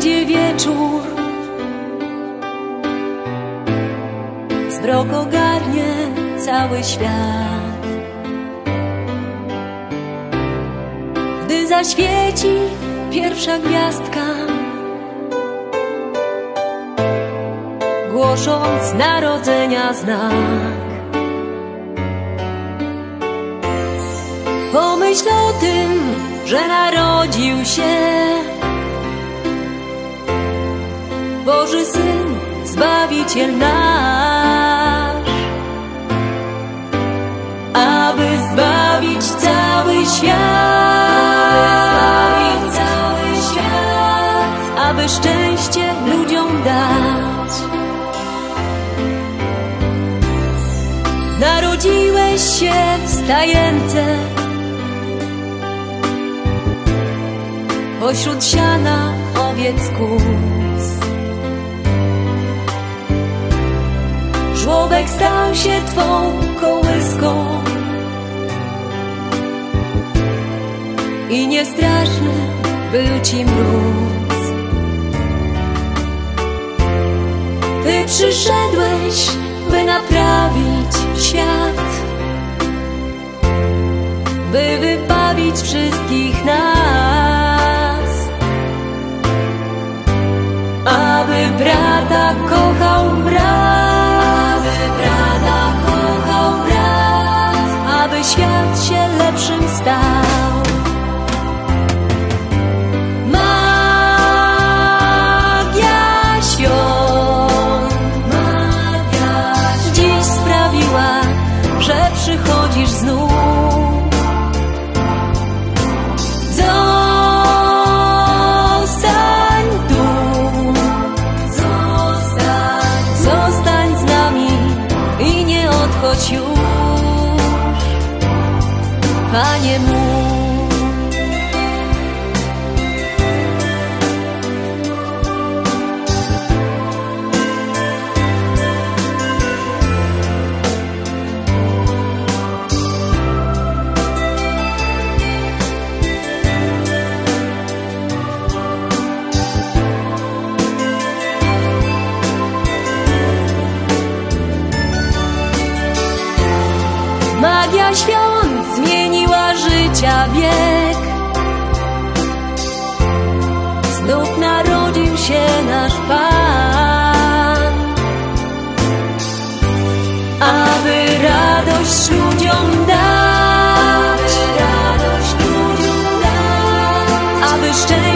przyjdzie wieczór. Zmrok ogarnie cały świat. Gdy zaświeci pierwsza gwiazdka Głosząc narodzenia znak. Pomyśl o tym, że narodził się. Syn, Zbawiciel nasz. Aby zbawić cały świat. Zbawić cały świat Aby szczęście ludziom dać. Narodziłeś się w stajence. Pośród siana owiec kus Żłobek stał się twą kołyską. I niestraszny był ci mróz. Ty przyszedłeś, by naprawić znów. Zostań tu. Zostań. Zostań z nami i nie odchodź już. Panie mój Magia świąt zmieniła życia bieg Znów narodził się nasz Pan. Aby radość ludziom dać. Radość ludziom dać. Aby szczęście